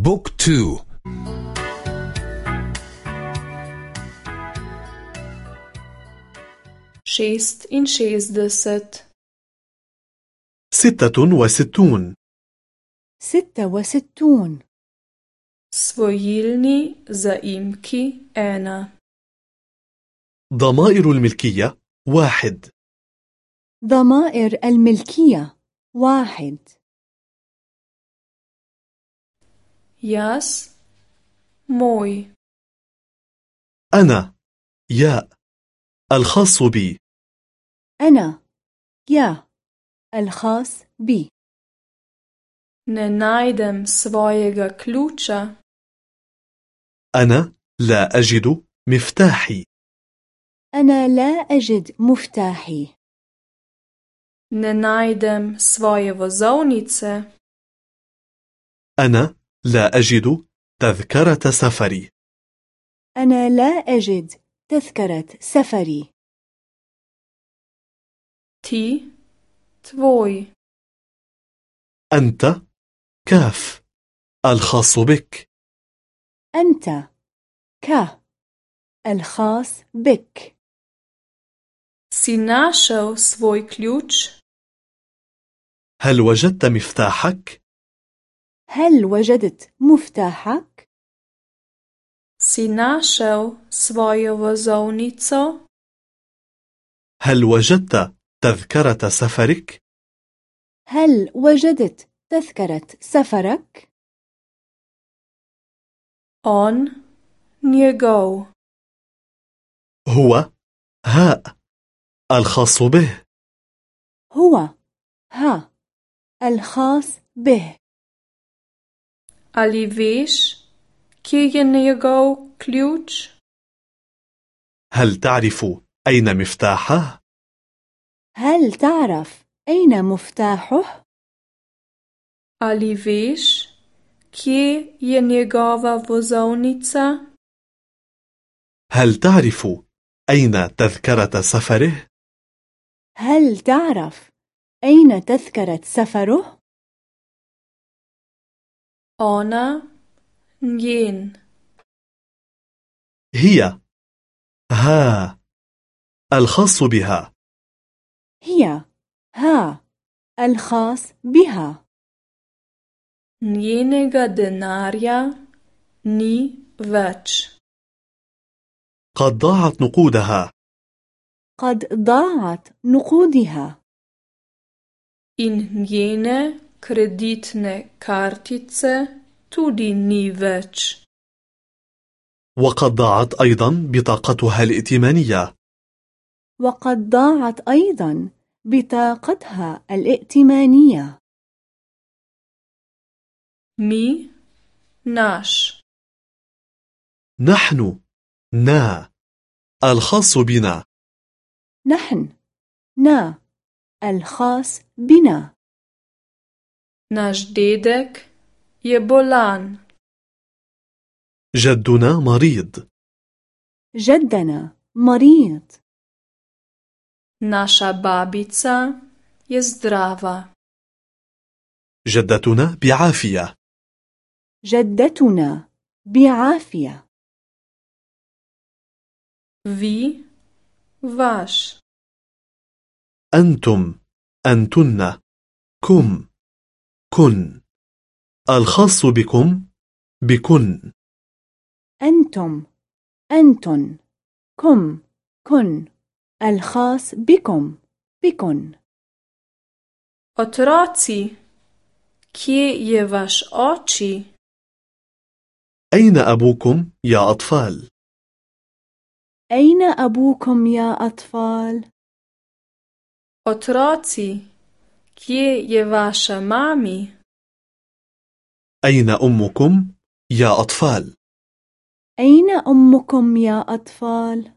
Book two. Šestinšestdeset ستة وستون. ستة وستون. Svojilni zaimki ena. ضمائر الملكية واحد. ضمائر الملكية واحد. Jaz, moj, أنا. يا. الخاص بي. أنا. يا. الخاص بي. Ne najdem svojega ključa, أنا لا أجد مفتاحي. أنا لا أجد مفتاحي. Ne najdem svoje vozovnice, أنا لا أجد تذكرة سفري. أنا لا أجد تذكرة سفري. Ti, tvoj, أنت كاف ألخاص بك. أنت ك ألخاص بك. Si našel svoj ključ, هل وجدت مفتاحك؟ هل وجدت مفتاحك؟ si našel svojo vozovnico, هل وجدت تذكرة سفرك؟ هل وجدت تذكرة سفرك؟ on, njegov, هو هاء الخاص به هو ها الخاص به ali veš, kje je njegov ključ? هل تعرف أين مفتاحه؟ هل تعرف أين مفتاحه؟ Ali veš, kje je njegova vozovnica? هل تعرف أين تذكرة سفره؟ هل تعرف أين تذكرة سفره؟ Ona, njen, هي. ها. الخاص بها. هي. ها. الخاص بها. Njenega denarja ni več. قد ضاعت نقودها. قد ضاعت نقودها. In njene kreditne kartice tudi ni več. وقد ضاعت أيضا بطاقتها الائتمانية. وقد ضاعت أيضا بطاقتها الائتمانية. Mi, naš, نحن نا الخاص بنا. نحن نا الخاص بنا. Naš dedek je bolan. جدنا مريض. جدنا مريض. Naša babica je zdrava. جدتنا بعافية. جدتنا بعافية. Vi, vaš, أنتم أنتن كم. كن. الخاص بكم بكن. أنتم أنتن. كم كن. الخاص بكم بكن. otroci, kje je vaš oči? أين أبوكم يا أطفال؟ أين أبوكم يا أطفال؟ Otroci, je vaša mami? أين أمكم يا أطفال؟ أين أمكم يا أطفال؟